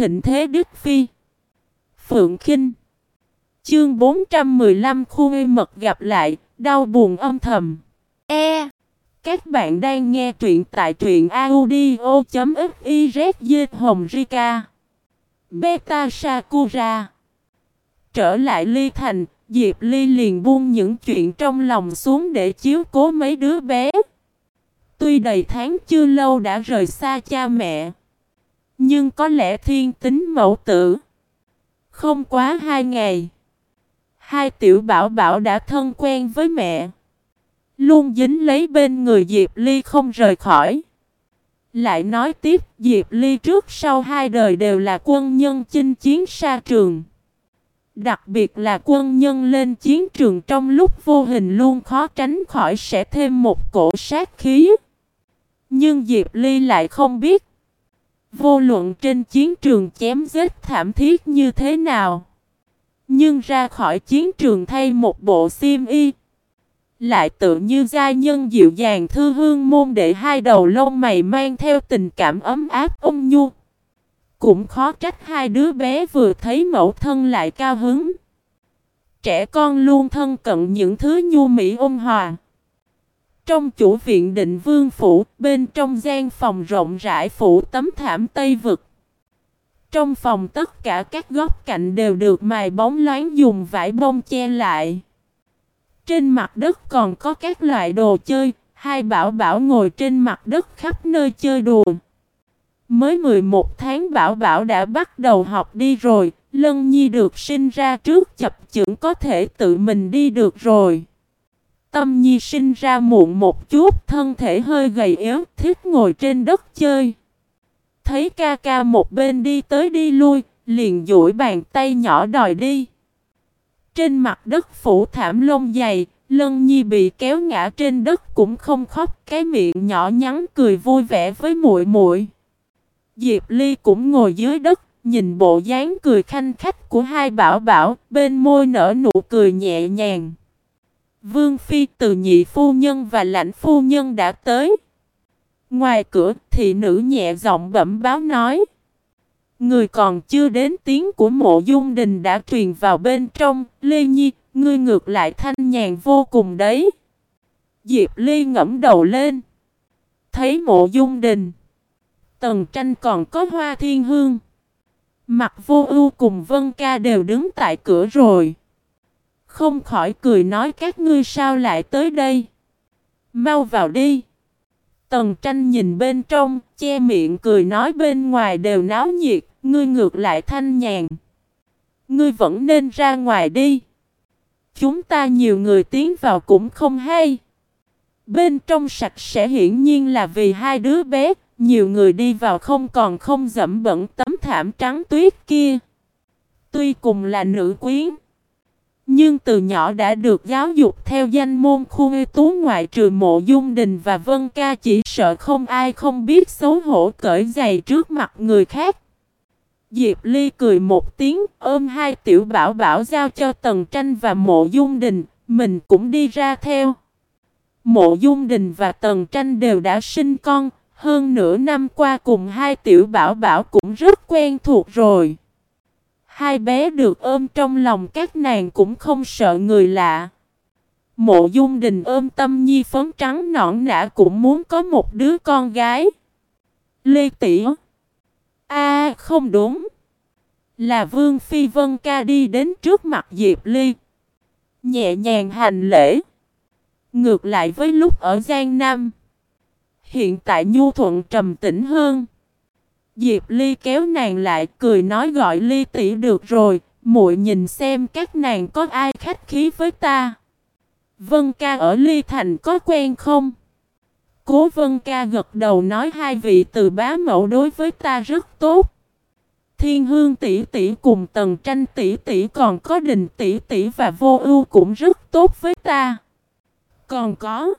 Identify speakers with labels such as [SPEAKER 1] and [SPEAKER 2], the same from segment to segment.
[SPEAKER 1] thịnh thế Đức Phi. Phượng Kinh Chương 415 khu mật gặp lại, đau buồn âm thầm. E. Các bạn đang nghe truyện tại truyện audio.xyz Hồng Rika. Beta Sakura. Trở lại Ly Thành, Diệp Ly liền buông những chuyện trong lòng xuống để chiếu cố mấy đứa bé. Tuy đầy tháng chưa lâu đã rời xa cha mẹ. Nhưng có lẽ thiên tính mẫu tử. Không quá hai ngày. Hai tiểu bảo bảo đã thân quen với mẹ. Luôn dính lấy bên người Diệp Ly không rời khỏi. Lại nói tiếp, Diệp Ly trước sau hai đời đều là quân nhân chinh chiến xa trường. Đặc biệt là quân nhân lên chiến trường trong lúc vô hình luôn khó tránh khỏi sẽ thêm một cổ sát khí. Nhưng Diệp Ly lại không biết. Vô luận trên chiến trường chém giết thảm thiết như thế nào. Nhưng ra khỏi chiến trường thay một bộ xiêm y. Lại tự như gia nhân dịu dàng thư hương môn để hai đầu lông mày mang theo tình cảm ấm áp ôn nhu. Cũng khó trách hai đứa bé vừa thấy mẫu thân lại cao hứng. Trẻ con luôn thân cận những thứ nhu mỹ ôn hòa. Trong chủ viện định vương phủ, bên trong gian phòng rộng rãi phủ tấm thảm tây vực. Trong phòng tất cả các góc cạnh đều được mài bóng loáng dùng vải bông che lại. Trên mặt đất còn có các loại đồ chơi, hai bảo bảo ngồi trên mặt đất khắp nơi chơi đùa. Mới 11 tháng bảo bảo đã bắt đầu học đi rồi, Lân Nhi được sinh ra trước chập chững có thể tự mình đi được rồi. Tâm Nhi sinh ra muộn một chút, thân thể hơi gầy yếu, thích ngồi trên đất chơi. Thấy ca ca một bên đi tới đi lui, liền duỗi bàn tay nhỏ đòi đi. Trên mặt đất phủ thảm lông dày, Lân Nhi bị kéo ngã trên đất cũng không khóc, cái miệng nhỏ nhắn cười vui vẻ với muội muội. Diệp Ly cũng ngồi dưới đất, nhìn bộ dáng cười khanh khách của hai bảo bảo, bên môi nở nụ cười nhẹ nhàng. Vương Phi từ nhị phu nhân và lãnh phu nhân đã tới. Ngoài cửa thị nữ nhẹ giọng bẩm báo nói. Người còn chưa đến tiếng của mộ dung đình đã truyền vào bên trong. Lê Nhi, ngươi ngược lại thanh nhàn vô cùng đấy. Diệp Ly ngẫm đầu lên. Thấy mộ dung đình. Tần tranh còn có hoa thiên hương. Mặt vô ưu cùng Vân Ca đều đứng tại cửa rồi. Không khỏi cười nói các ngươi sao lại tới đây. Mau vào đi. Tần tranh nhìn bên trong, che miệng cười nói bên ngoài đều náo nhiệt, ngươi ngược lại thanh nhàn. Ngươi vẫn nên ra ngoài đi. Chúng ta nhiều người tiến vào cũng không hay. Bên trong sạch sẽ hiển nhiên là vì hai đứa bé, nhiều người đi vào không còn không dẫm bẩn tấm thảm trắng tuyết kia. Tuy cùng là nữ quyến. Nhưng từ nhỏ đã được giáo dục theo danh môn khu ê tú ngoại trừ mộ dung đình và vân ca chỉ sợ không ai không biết xấu hổ cởi giày trước mặt người khác. Diệp Ly cười một tiếng ôm hai tiểu bảo bảo giao cho Tần Tranh và mộ dung đình, mình cũng đi ra theo. Mộ dung đình và Tần Tranh đều đã sinh con, hơn nửa năm qua cùng hai tiểu bảo bảo cũng rất quen thuộc rồi. Hai bé được ôm trong lòng các nàng cũng không sợ người lạ. Mộ dung đình ôm tâm nhi phấn trắng nõn nã cũng muốn có một đứa con gái. Lê Tỉ A, không đúng. Là Vương Phi Vân Ca đi đến trước mặt Diệp Ly. Nhẹ nhàng hành lễ. Ngược lại với lúc ở Giang Nam. Hiện tại nhu thuận trầm tĩnh hơn. Diệp Ly kéo nàng lại cười nói gọi Ly tỷ được rồi, muội nhìn xem các nàng có ai khách khí với ta. Vân ca ở Ly Thành có quen không? Cố Vân ca gật đầu nói hai vị từ bá mẫu đối với ta rất tốt. Thiên Hương tỷ tỷ cùng Tần Tranh tỷ tỷ còn có Đình tỷ tỷ và Vô Ưu cũng rất tốt với ta. Còn có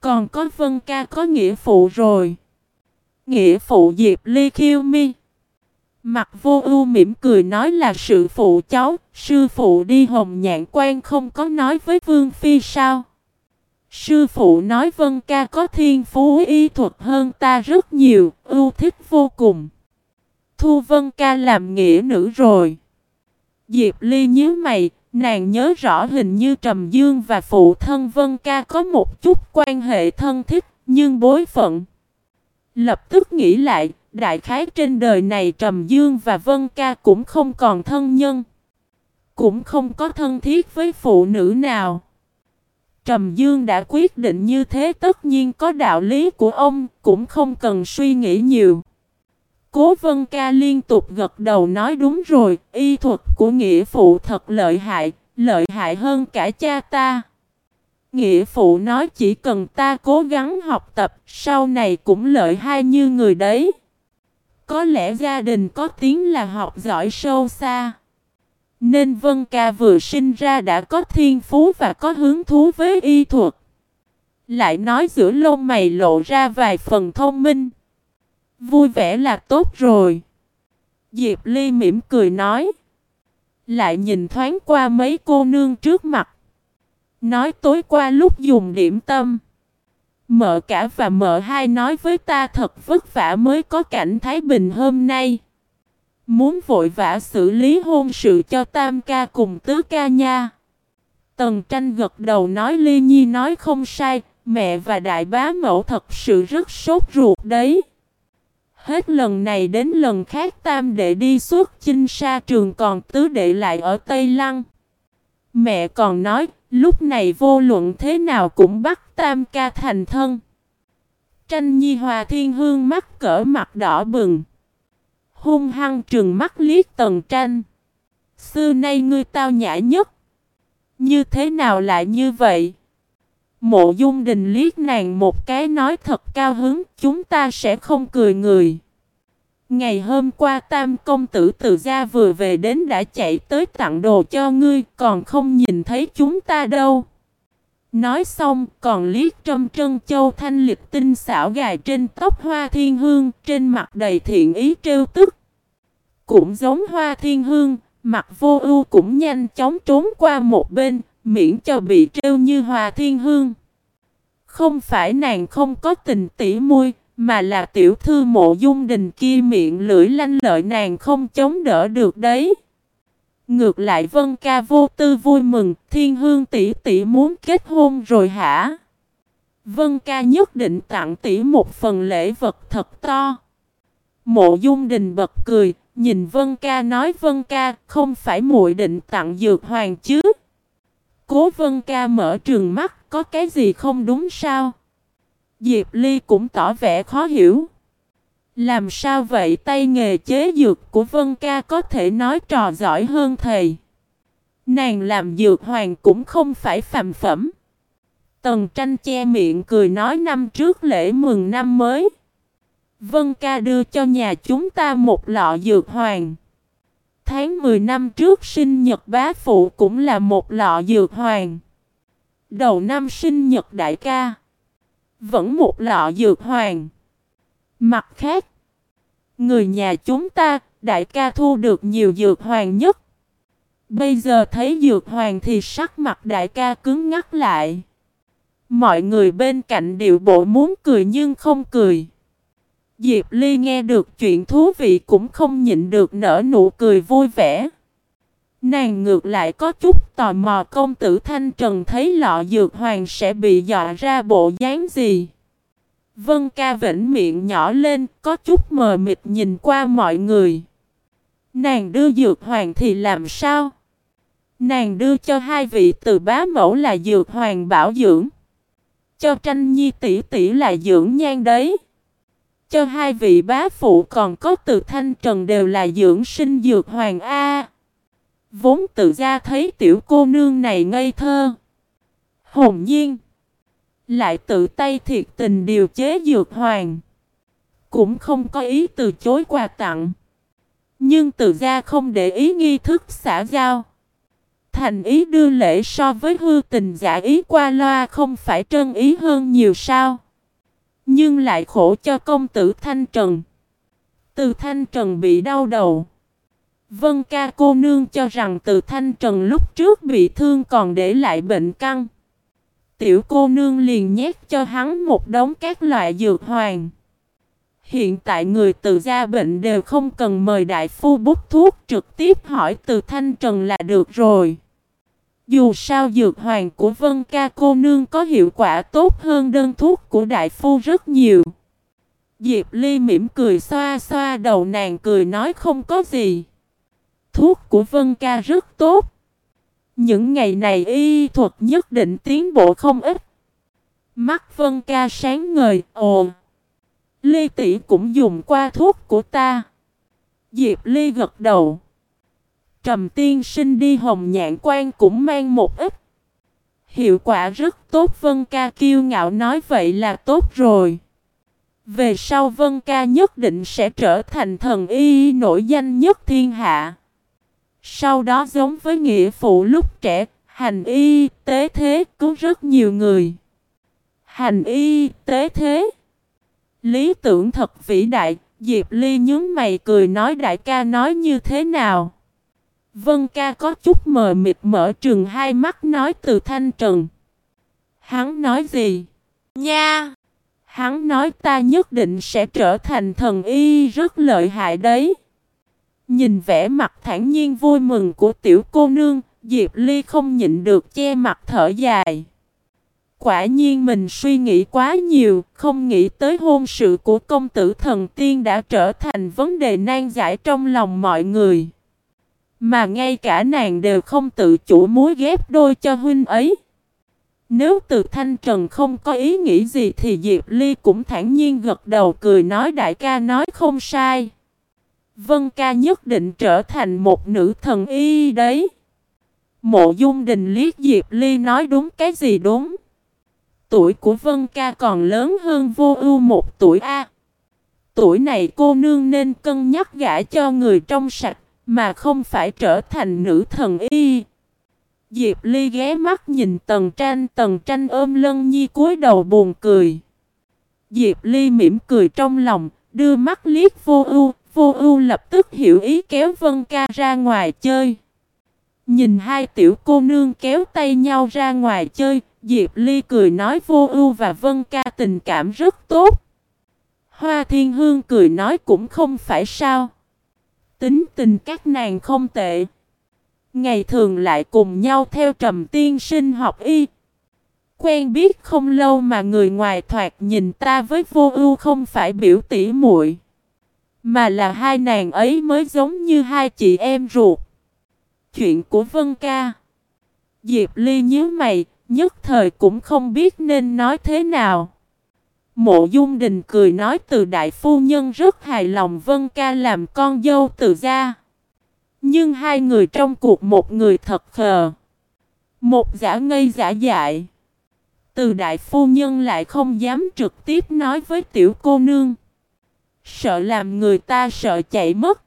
[SPEAKER 1] còn có Vân ca có nghĩa phụ rồi. Nghĩa phụ Diệp Ly khiêu mi. Mặt vô ưu mỉm cười nói là sự phụ cháu, sư phụ đi hồng nhạn quan không có nói với Vương Phi sao. Sư phụ nói Vân ca có thiên phú y thuật hơn ta rất nhiều, ưu thích vô cùng. thu Vân Ca làm nghĩa nữ rồi. Diệp Ly nhíu mày, nàng nhớ rõ hình như Trầm Dương và phụ thân Vân Ca có một chút quan hệ thân thiết, nhưng bối phận. Lập tức nghĩ lại, đại khái trên đời này Trầm Dương và Vân Ca cũng không còn thân nhân. Cũng không có thân thiết với phụ nữ nào. Trầm Dương đã quyết định như thế tất nhiên có đạo lý của ông, cũng không cần suy nghĩ nhiều. Cố Vân Ca liên tục gật đầu nói đúng rồi, y thuật của nghĩa phụ thật lợi hại, lợi hại hơn cả cha ta. Nghĩa phụ nói chỉ cần ta cố gắng học tập, sau này cũng lợi hai như người đấy. Có lẽ gia đình có tiếng là học giỏi sâu xa. Nên Vân Ca vừa sinh ra đã có thiên phú và có hứng thú với y thuật. Lại nói giữa lông mày lộ ra vài phần thông minh. Vui vẻ là tốt rồi. Diệp Ly mỉm cười nói. Lại nhìn thoáng qua mấy cô nương trước mặt. Nói tối qua lúc dùng điểm tâm. Mợ cả và mợ hai nói với ta thật vất vả mới có cảnh Thái Bình hôm nay. Muốn vội vã xử lý hôn sự cho Tam ca cùng Tứ ca nha. Tần tranh gật đầu nói Ly Nhi nói không sai, mẹ và đại bá mẫu thật sự rất sốt ruột đấy. Hết lần này đến lần khác tam đệ đi suốt chinh sa trường còn tứ đệ lại ở Tây Lăng. Mẹ còn nói, lúc này vô luận thế nào cũng bắt tam ca thành thân. Tranh nhi hòa thiên hương mắt cỡ mặt đỏ bừng. Hung hăng trừng mắt liếc tần tranh. Xưa nay ngươi tao nhã nhất. Như thế nào lại như vậy? Mộ dung đình liếc nàng một cái nói thật cao hứng, chúng ta sẽ không cười người. Ngày hôm qua tam công tử từ gia vừa về đến đã chạy tới tặng đồ cho ngươi, còn không nhìn thấy chúng ta đâu. Nói xong, còn liếc trong trân châu thanh lịch tinh xảo gài trên tóc hoa thiên hương, trên mặt đầy thiện ý trêu tức. Cũng giống hoa thiên hương, mặt vô ưu cũng nhanh chóng trốn qua một bên, miễn cho bị trêu như hoa thiên hương. Không phải nàng không có tình tỉ môi, mà là tiểu thư mộ dung đình kia miệng lưỡi lanh lợi nàng không chống đỡ được đấy. Ngược lại Vân ca vô tư vui mừng, thiên hương tỷ tỷ muốn kết hôn rồi hả? Vân ca nhất định tặng tỷ một phần lễ vật thật to. Mộ dung đình bật cười, nhìn Vân ca nói Vân ca không phải muội định tặng dược hoàng chứ. Cố Vân ca mở trường mắt, có cái gì không đúng sao? Diệp Ly cũng tỏ vẻ khó hiểu. Làm sao vậy tay nghề chế dược của Vân Ca có thể nói trò giỏi hơn thầy. Nàng làm dược hoàng cũng không phải phàm phẩm. Tần tranh che miệng cười nói năm trước lễ mừng năm mới. Vân Ca đưa cho nhà chúng ta một lọ dược hoàng. Tháng 10 năm trước sinh nhật bá phụ cũng là một lọ dược hoàng. Đầu năm sinh nhật đại ca. Vẫn một lọ dược hoàng. Mặt khác. Người nhà chúng ta, đại ca thu được nhiều dược hoàng nhất. Bây giờ thấy dược hoàng thì sắc mặt đại ca cứng ngắt lại. Mọi người bên cạnh điệu bộ muốn cười nhưng không cười. Diệp Ly nghe được chuyện thú vị cũng không nhịn được nở nụ cười vui vẻ. Nàng ngược lại có chút tò mò công tử Thanh Trần thấy lọ dược hoàng sẽ bị dọa ra bộ dáng gì. Vân ca vĩnh miệng nhỏ lên, có chút mờ mịt nhìn qua mọi người. Nàng đưa dược hoàng thì làm sao? Nàng đưa cho hai vị từ bá mẫu là dược hoàng bảo dưỡng. Cho tranh nhi tỷ tỷ là dưỡng nhan đấy. Cho hai vị bá phụ còn có từ thanh trần đều là dưỡng sinh dược hoàng A. Vốn tự ra thấy tiểu cô nương này ngây thơ. Hồn nhiên. Lại tự tay thiệt tình điều chế dược hoàng. Cũng không có ý từ chối quà tặng. Nhưng tự ra không để ý nghi thức xã giao. Thành ý đưa lễ so với hư tình giả ý qua loa không phải trân ý hơn nhiều sao. Nhưng lại khổ cho công tử Thanh Trần. Từ Thanh Trần bị đau đầu. Vân ca cô nương cho rằng từ Thanh Trần lúc trước bị thương còn để lại bệnh căng. Tiểu cô nương liền nhét cho hắn một đống các loại dược hoàng. Hiện tại người từ gia bệnh đều không cần mời đại phu bút thuốc trực tiếp hỏi từ thanh trần là được rồi. Dù sao dược hoàng của Vân Ca cô nương có hiệu quả tốt hơn đơn thuốc của đại phu rất nhiều. Diệp Ly mỉm cười xoa xoa đầu nàng cười nói không có gì. Thuốc của Vân Ca rất tốt. Những ngày này y thuật nhất định tiến bộ không ít. Mắt Vân Ca sáng ngời, ồ. Ly tỷ cũng dùng qua thuốc của ta. Diệp Ly gật đầu. Trầm tiên sinh đi hồng nhạn quan cũng mang một ít. Hiệu quả rất tốt Vân ca kiêu ngạo nói vậy là tốt rồi. Về sau Vân ca nhất định sẽ trở thành thần y nổi danh nhất thiên hạ. Sau đó giống với nghĩa phụ lúc trẻ, hành y tế thế cứu rất nhiều người. Hành y tế thế. Lý tưởng thật vĩ đại, Diệp Ly nhướng mày cười nói đại ca nói như thế nào. Vân ca có chút mờ mịt mở trừng hai mắt nói từ thanh trần. Hắn nói gì? Nha! Hắn nói ta nhất định sẽ trở thành thần y rất lợi hại đấy. Nhìn vẻ mặt thản nhiên vui mừng của tiểu cô nương, Diệp Ly không nhịn được che mặt thở dài. Quả nhiên mình suy nghĩ quá nhiều, không nghĩ tới hôn sự của công tử thần tiên đã trở thành vấn đề nan giải trong lòng mọi người. Mà ngay cả nàng đều không tự chủ mối ghép đôi cho huynh ấy. Nếu từ thanh trần không có ý nghĩ gì thì Diệp Ly cũng thản nhiên gật đầu cười nói đại ca nói không sai. Vân ca nhất định trở thành một nữ thần y đấy. Mộ dung đình liếc Diệp Ly nói đúng cái gì đúng. Tuổi của Vân ca còn lớn hơn vô ưu một tuổi A. Tuổi này cô nương nên cân nhắc gả cho người trong sạch mà không phải trở thành nữ thần y. Diệp Ly ghé mắt nhìn Tần Tranh, Tần Tranh ôm Lân Nhi cúi đầu buồn cười. Diệp Ly mỉm cười trong lòng, đưa mắt liếc vô ưu, vô ưu lập tức hiểu ý kéo Vân Ca ra ngoài chơi. Nhìn hai tiểu cô nương kéo tay nhau ra ngoài chơi, Diệp Ly cười nói vô ưu và Vân Ca tình cảm rất tốt. Hoa Thiên Hương cười nói cũng không phải sao. Tính tình các nàng không tệ. Ngày thường lại cùng nhau theo trầm tiên sinh học y. Quen biết không lâu mà người ngoài thoạt nhìn ta với vô ưu không phải biểu tỉ muội mà là hai nàng ấy mới giống như hai chị em ruột. Chuyện của Vân Ca. Diệp Ly nhớ mày, nhất thời cũng không biết nên nói thế nào. Mộ Dung Đình cười nói từ đại phu nhân rất hài lòng Vân Ca làm con dâu từ gia. Nhưng hai người trong cuộc một người thật khờ. Một giả ngây giả dại. Từ đại phu nhân lại không dám trực tiếp nói với tiểu cô nương. Sợ làm người ta sợ chạy mất.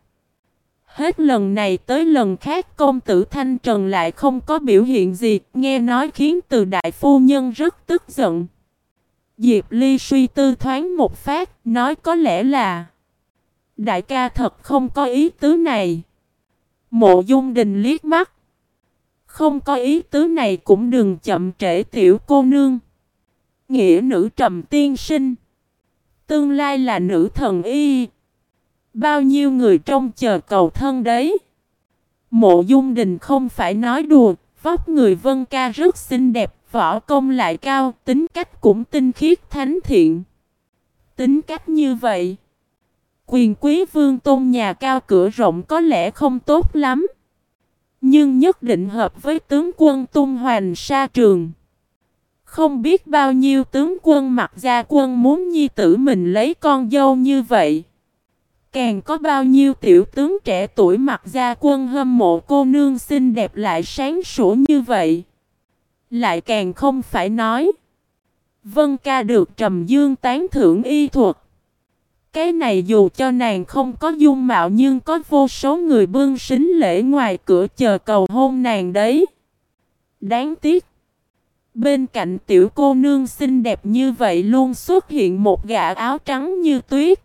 [SPEAKER 1] Hết lần này tới lần khác công tử Thanh Trần lại không có biểu hiện gì, nghe nói khiến từ đại phu nhân rất tức giận. Diệp Ly suy tư thoáng một phát, nói có lẽ là Đại ca thật không có ý tứ này. Mộ dung đình liếc mắt. Không có ý tứ này cũng đừng chậm trễ tiểu cô nương. Nghĩa nữ trầm tiên sinh. Tương lai là nữ thần y. Bao nhiêu người trong chờ cầu thân đấy. Mộ dung đình không phải nói đùa. Vóc người vân ca rất xinh đẹp võ công lại cao, tính cách cũng tinh khiết thánh thiện. Tính cách như vậy, quyền quý vương tôn nhà cao cửa rộng có lẽ không tốt lắm. Nhưng nhất định hợp với tướng quân tung hoành sa trường. Không biết bao nhiêu tướng quân mặc gia quân muốn nhi tử mình lấy con dâu như vậy. Càng có bao nhiêu tiểu tướng trẻ tuổi mặc gia quân hâm mộ cô nương xinh đẹp lại sáng sủa như vậy. Lại càng không phải nói. Vân ca được trầm dương tán thưởng y thuật. Cái này dù cho nàng không có dung mạo nhưng có vô số người bưng xính lễ ngoài cửa chờ cầu hôn nàng đấy. Đáng tiếc. Bên cạnh tiểu cô nương xinh đẹp như vậy luôn xuất hiện một gã áo trắng như tuyết.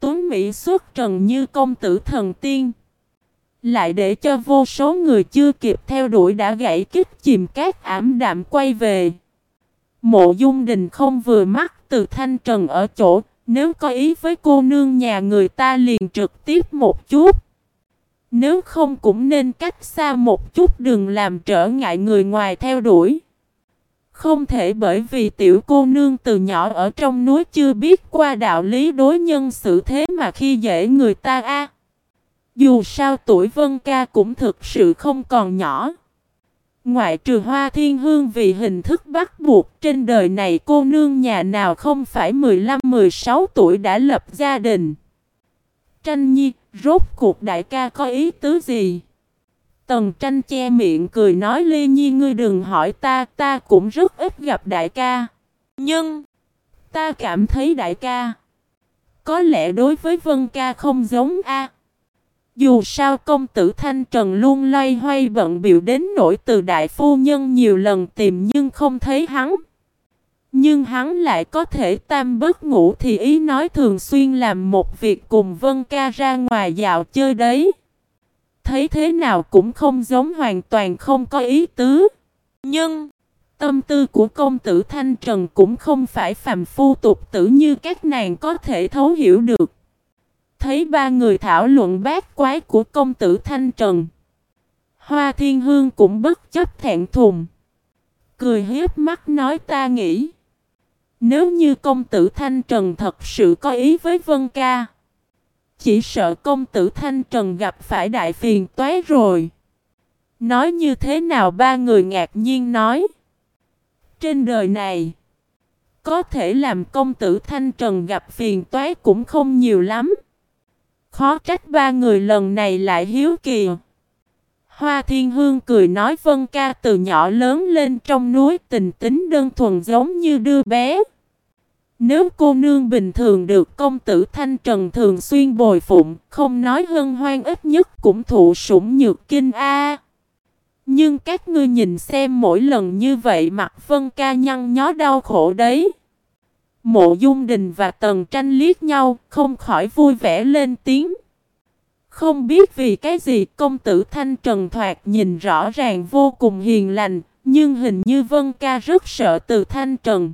[SPEAKER 1] Tuấn Mỹ xuất trần như công tử thần tiên. Lại để cho vô số người chưa kịp theo đuổi đã gãy kích chìm cát ảm đạm quay về. Mộ dung đình không vừa mắt từ thanh trần ở chỗ, Nếu có ý với cô nương nhà người ta liền trực tiếp một chút. Nếu không cũng nên cách xa một chút đừng làm trở ngại người ngoài theo đuổi. Không thể bởi vì tiểu cô nương từ nhỏ ở trong núi chưa biết qua đạo lý đối nhân xử thế mà khi dễ người ta a. Dù sao tuổi Vân Ca cũng thực sự không còn nhỏ. Ngoại trừ hoa thiên hương vì hình thức bắt buộc trên đời này cô nương nhà nào không phải 15-16 tuổi đã lập gia đình. Tranh nhi, rốt cuộc đại ca có ý tứ gì? Tần tranh che miệng cười nói Lê Nhi ngươi đừng hỏi ta, ta cũng rất ít gặp đại ca. Nhưng, ta cảm thấy đại ca, có lẽ đối với Vân ca không giống A. Dù sao công tử Thanh Trần luôn loay hoay bận biểu đến nỗi từ đại phu nhân nhiều lần tìm nhưng không thấy hắn. Nhưng hắn lại có thể tam bất ngủ thì ý nói thường xuyên làm một việc cùng Vân ca ra ngoài dạo chơi đấy. Thấy thế nào cũng không giống hoàn toàn không có ý tứ. Nhưng, tâm tư của công tử Thanh Trần cũng không phải phàm phu tục tử như các nàng có thể thấu hiểu được. Thấy ba người thảo luận bát quái của công tử Thanh Trần. Hoa Thiên Hương cũng bất chấp thẹn thùng. Cười hiếp mắt nói ta nghĩ. Nếu như công tử Thanh Trần thật sự có ý với Vân Ca. Chỉ sợ công tử Thanh Trần gặp phải đại phiền toái rồi. Nói như thế nào ba người ngạc nhiên nói. Trên đời này, có thể làm công tử Thanh Trần gặp phiền toái cũng không nhiều lắm. Khó trách ba người lần này lại hiếu kỳ. Hoa Thiên Hương cười nói Vân ca từ nhỏ lớn lên trong núi tình tính đơn thuần giống như đưa bé. Nếu cô nương bình thường được công tử Thanh Trần thường xuyên bồi phụng, không nói hân hoan ít nhất cũng thụ sủng nhược kinh a. Nhưng các ngươi nhìn xem mỗi lần như vậy mặt Vân ca nhăn nhó đau khổ đấy. Mộ Dung Đình và Tần Tranh liếc nhau, không khỏi vui vẻ lên tiếng. Không biết vì cái gì công tử Thanh Trần Thoạt nhìn rõ ràng vô cùng hiền lành, nhưng hình như Vân Ca rất sợ từ Thanh Trần.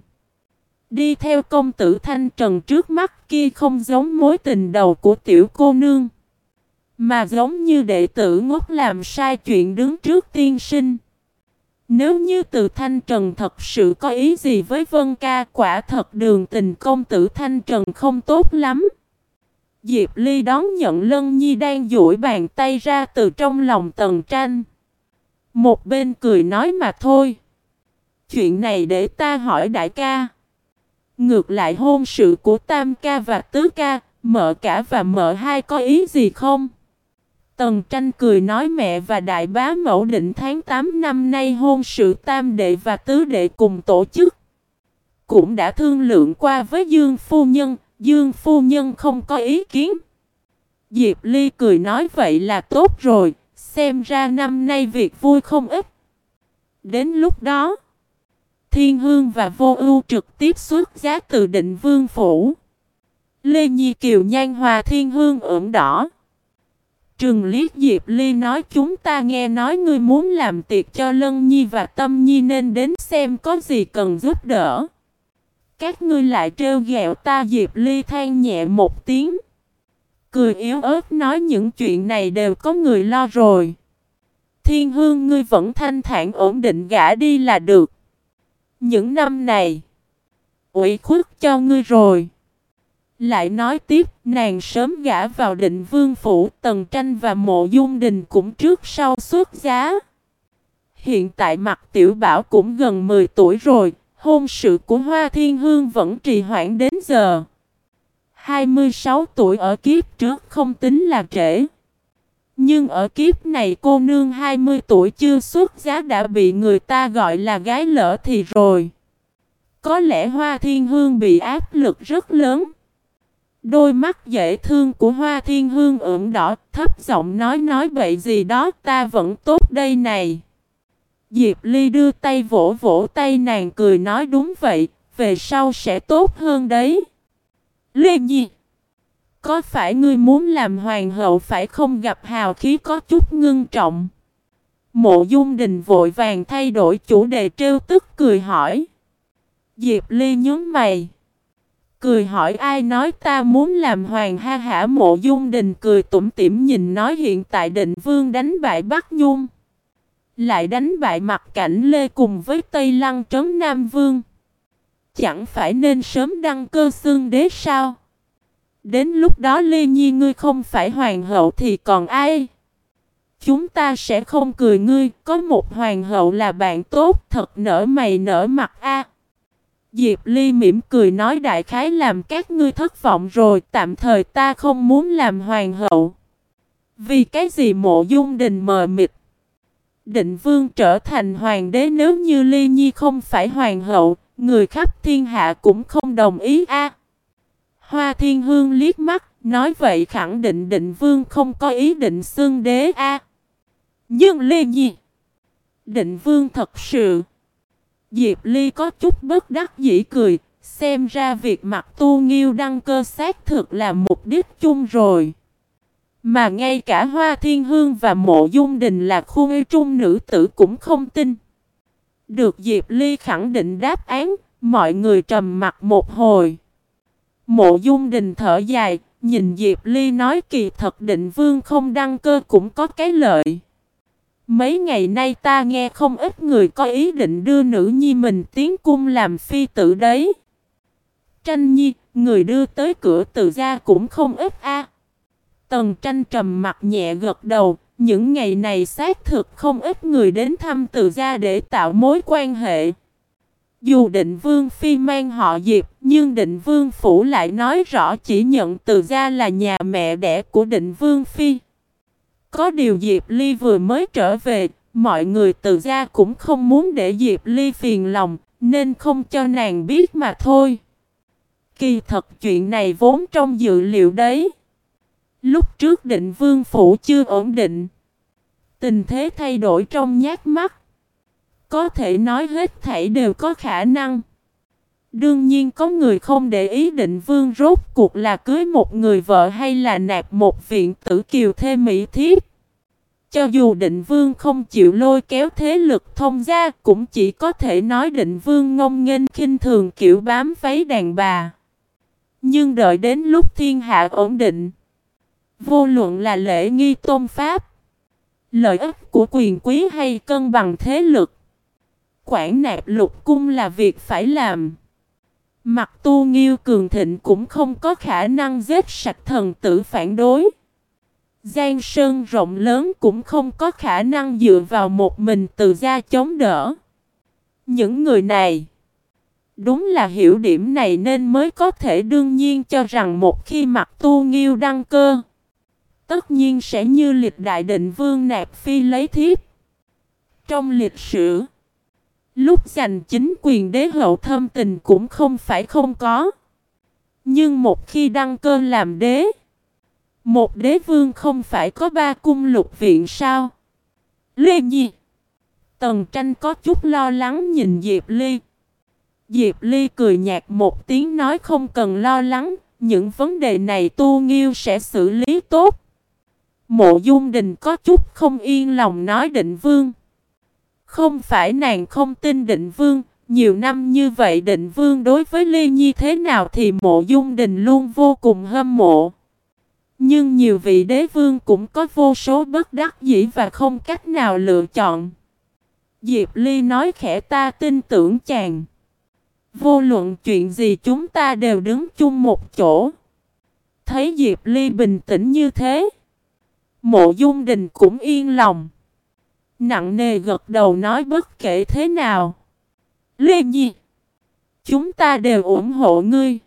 [SPEAKER 1] Đi theo công tử Thanh Trần trước mắt kia không giống mối tình đầu của tiểu cô nương. Mà giống như đệ tử ngốc làm sai chuyện đứng trước tiên sinh. Nếu như từ Thanh Trần thật sự có ý gì với Vân Ca, quả thật đường tình công tử Thanh Trần không tốt lắm. Diệp Ly đón nhận Lân Nhi đang duỗi bàn tay ra từ trong lòng tần tranh. Một bên cười nói mà thôi. Chuyện này để ta hỏi đại ca. Ngược lại hôn sự của Tam ca và Tứ ca, mợ cả và mợ hai có ý gì không? Tần tranh cười nói mẹ và đại bá mẫu định tháng 8 năm nay hôn sự tam đệ và tứ đệ cùng tổ chức. Cũng đã thương lượng qua với Dương Phu Nhân, Dương Phu Nhân không có ý kiến. Diệp Ly cười nói vậy là tốt rồi, xem ra năm nay việc vui không ít. Đến lúc đó, Thiên Hương và Vô Ưu trực tiếp xuất giá từ định vương phủ. Lê Nhi Kiều Nhan Hòa Thiên Hương ửng đỏ. Trừng Liết Diệp Ly nói, chúng ta nghe nói ngươi muốn làm tiệc cho Lân Nhi và Tâm Nhi nên đến xem có gì cần giúp đỡ. Các ngươi lại trêu ghẹo ta, Diệp Ly than nhẹ một tiếng. Cười yếu ớt nói những chuyện này đều có người lo rồi. Thiên hương, ngươi vẫn thanh thản ổn định gã đi là được. Những năm này, ủy khuất cho ngươi rồi. Lại nói tiếp, nàng sớm gả vào định vương phủ, tần tranh và mộ dung đình cũng trước sau xuất giá. Hiện tại mặt tiểu bảo cũng gần 10 tuổi rồi, hôn sự của Hoa Thiên Hương vẫn trì hoãn đến giờ. 26 tuổi ở kiếp trước không tính là trễ. Nhưng ở kiếp này cô nương 20 tuổi chưa xuất giá đã bị người ta gọi là gái lỡ thì rồi. Có lẽ Hoa Thiên Hương bị áp lực rất lớn. Đôi mắt dễ thương của Hoa Thiên Hương ửng đỏ, thấp giọng nói nói bậy gì đó, ta vẫn tốt đây này. Diệp Ly đưa tay vỗ vỗ tay nàng cười nói đúng vậy, về sau sẽ tốt hơn đấy. Lê Nhi, có phải ngươi muốn làm hoàng hậu phải không gặp hào khí có chút ngưng trọng? Mộ Dung Đình vội vàng thay đổi chủ đề trêu tức cười hỏi. Diệp Ly nhớ mày. Cười hỏi ai nói ta muốn làm hoàng ha hả mộ dung đình cười tủm tỉm nhìn nói hiện tại định vương đánh bại Bắc Nhung. Lại đánh bại mặt cảnh Lê cùng với Tây Lăng trấn Nam Vương. Chẳng phải nên sớm đăng cơ xương đế sao? Đến lúc đó Lê Nhi ngươi không phải hoàng hậu thì còn ai? Chúng ta sẽ không cười ngươi, có một hoàng hậu là bạn tốt, thật nở mày nở mặt a. Diệp Ly mỉm cười nói đại khái làm các ngươi thất vọng rồi, tạm thời ta không muốn làm hoàng hậu. Vì cái gì mộ dung đình mờ mịt? Định vương trở thành hoàng đế nếu như Ly Nhi không phải hoàng hậu, người khắp thiên hạ cũng không đồng ý a. Hoa Thiên Hương liếc mắt, nói vậy khẳng định định vương không có ý định xưng đế a. Nhưng Lê Nhi, định vương thật sự Diệp Ly có chút bất đắc dĩ cười, xem ra việc mặt tu nghiêu đăng cơ xác thực là mục đích chung rồi. Mà ngay cả Hoa Thiên Hương và Mộ Dung Đình là khu ngây trung nữ tử cũng không tin. Được Diệp Ly khẳng định đáp án, mọi người trầm mặt một hồi. Mộ Dung Đình thở dài, nhìn Diệp Ly nói kỳ thật định vương không đăng cơ cũng có cái lợi. Mấy ngày nay ta nghe không ít người có ý định đưa nữ nhi mình tiến cung làm phi tử đấy. Tranh nhi, người đưa tới cửa từ gia cũng không ít a. Tần tranh trầm mặt nhẹ gật đầu, những ngày này xác thực không ít người đến thăm từ gia để tạo mối quan hệ. Dù định vương phi mang họ Diệp, nhưng định vương phủ lại nói rõ chỉ nhận từ gia là nhà mẹ đẻ của định vương phi. Có điều Diệp Ly vừa mới trở về, mọi người từ gia cũng không muốn để Diệp Ly phiền lòng, nên không cho nàng biết mà thôi. Kỳ thật chuyện này vốn trong dự liệu đấy. Lúc trước định vương phủ chưa ổn định. Tình thế thay đổi trong nhát mắt. Có thể nói hết thảy đều có khả năng. Đương nhiên có người không để ý định vương rốt cuộc là cưới một người vợ hay là nạp một viện tử kiều thêm mỹ thiếp. Cho dù định vương không chịu lôi kéo thế lực thông gia cũng chỉ có thể nói định vương ngông nghênh khinh thường kiểu bám váy đàn bà. Nhưng đợi đến lúc thiên hạ ổn định, vô luận là lễ nghi tôn pháp, lợi ích của quyền quý hay cân bằng thế lực, quản nạp lục cung là việc phải làm. Mặt tu nghiêu cường thịnh cũng không có khả năng giết sạch thần tử phản đối. Giang Sơn rộng lớn cũng không có khả năng dựa vào một mình từ ra chống đỡ. Những người này, Đúng là hiểu điểm này nên mới có thể đương nhiên cho rằng một khi mặt tu nghiêu đăng cơ, Tất nhiên sẽ như lịch đại định vương nạp phi lấy thiếp Trong lịch sử Lúc giành chính quyền đế hậu thâm tình cũng không phải không có Nhưng một khi đăng cơ làm đế một đế vương không phải có ba cung lục viện sao? Lê Nhi Tần tranh có chút lo lắng nhìn Diệp Ly. Diệp Ly cười nhạt một tiếng nói không cần lo lắng, những vấn đề này tu nghiêu sẽ xử lý tốt. Mộ dung đình có chút không yên lòng nói định vương. Không phải nàng không tin định vương, nhiều năm như vậy định vương đối với Ly Nhi thế nào thì mộ dung đình luôn vô cùng hâm mộ. Nhưng nhiều vị đế vương cũng có vô số bất đắc dĩ và không cách nào lựa chọn. Diệp Ly nói khẽ ta tin tưởng chàng. Vô luận chuyện gì chúng ta đều đứng chung một chỗ. Thấy Diệp Ly bình tĩnh như thế. Mộ Dung Đình cũng yên lòng. Nặng nề gật đầu nói bất kể thế nào. Lê Nhi. Chúng ta đều ủng hộ ngươi.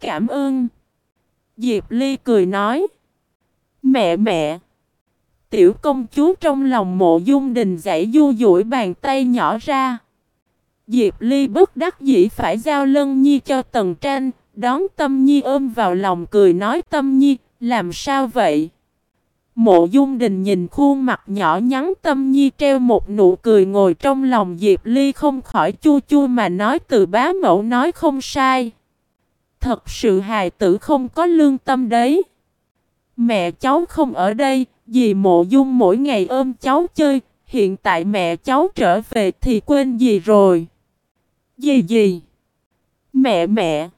[SPEAKER 1] Cảm ơn. Diệp Ly cười nói. Mẹ mẹ. Tiểu công chúa trong lòng mộ dung đình dãy du dũi bàn tay nhỏ ra. Diệp Ly bất đắc dĩ phải giao lân nhi cho tần tranh, đón tâm nhi ôm vào lòng cười nói tâm nhi, làm sao vậy? Mộ dung đình nhìn khuôn mặt nhỏ nhắn tâm nhi treo một nụ cười ngồi trong lòng Diệp Ly không khỏi chua chua mà nói từ bá mẫu nói không sai. Thật sự hài tử không có lương tâm đấy. Mẹ cháu không ở đây, dì mộ dung mỗi ngày ôm cháu chơi, hiện tại mẹ cháu trở về thì quên gì rồi. Dì dì. Mẹ mẹ.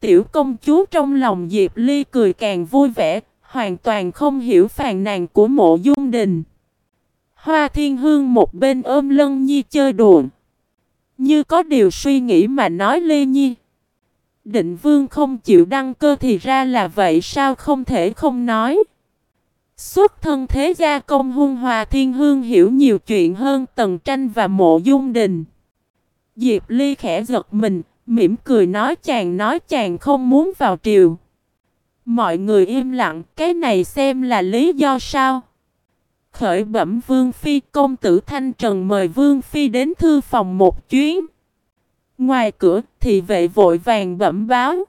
[SPEAKER 1] Tiểu công chúa trong lòng Diệp Ly cười càng vui vẻ, hoàn toàn không hiểu phàn nàn của mộ dung đình. Hoa thiên hương một bên ôm lân nhi chơi đùa. Như có điều suy nghĩ mà nói Lê Nhi. Định vương không chịu đăng cơ thì ra là vậy sao không thể không nói. Xuất thân thế gia công hung hòa thiên hương hiểu nhiều chuyện hơn tần tranh và mộ dung đình. Diệp Ly khẽ giật mình, mỉm cười nói chàng nói chàng không muốn vào triều. Mọi người im lặng, cái này xem là lý do sao? Khởi bẩm Vương Phi, công tử Thanh Trần mời Vương Phi đến thư phòng một chuyến. Ngoài cửa, thì vệ vội vàng bẩm báo.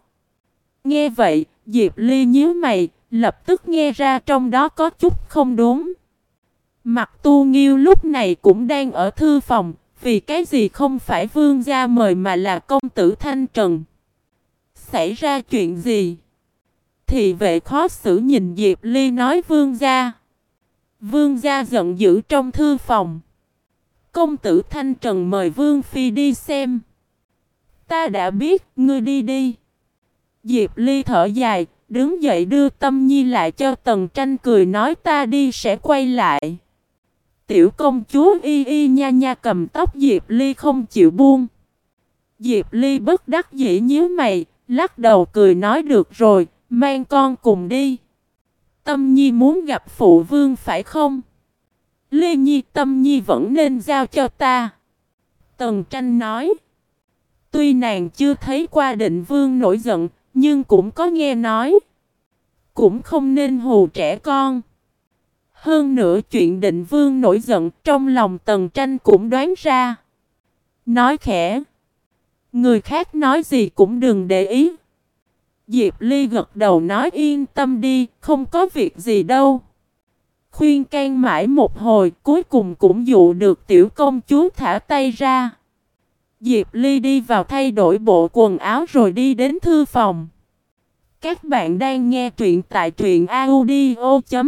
[SPEAKER 1] Nghe vậy, Diệp Ly nhíu mày, lập tức nghe ra trong đó có chút không đúng. Mặt tu nghiêu lúc này cũng đang ở thư phòng, vì cái gì không phải vương gia mời mà là công tử Thanh Trần. Xảy ra chuyện gì? Thì vệ khó xử nhìn Diệp Ly nói vương gia. Vương gia giận dữ trong thư phòng. Công tử Thanh Trần mời Vương Phi đi xem. Ta đã biết, ngươi đi đi. Diệp Ly thở dài, đứng dậy đưa tâm nhi lại cho tần tranh cười nói ta đi sẽ quay lại. Tiểu công chúa y y nha nha cầm tóc Diệp Ly không chịu buông. Diệp Ly bất đắc dĩ nhíu mày, lắc đầu cười nói được rồi, mang con cùng đi. Tâm Nhi muốn gặp phụ vương phải không? Lê Nhi Tâm Nhi vẫn nên giao cho ta. Tần tranh nói. Tuy nàng chưa thấy qua định vương nổi giận, nhưng cũng có nghe nói. Cũng không nên hù trẻ con. Hơn nữa chuyện định vương nổi giận trong lòng tần tranh cũng đoán ra. Nói khẽ. Người khác nói gì cũng đừng để ý. Diệp Ly gật đầu nói yên tâm đi, không có việc gì đâu. Khuyên can mãi một hồi, cuối cùng cũng dụ được tiểu công chúa thả tay ra. Diệp Ly đi vào thay đổi bộ quần áo rồi đi đến thư phòng. Các bạn đang nghe truyện tại truyện audio.fif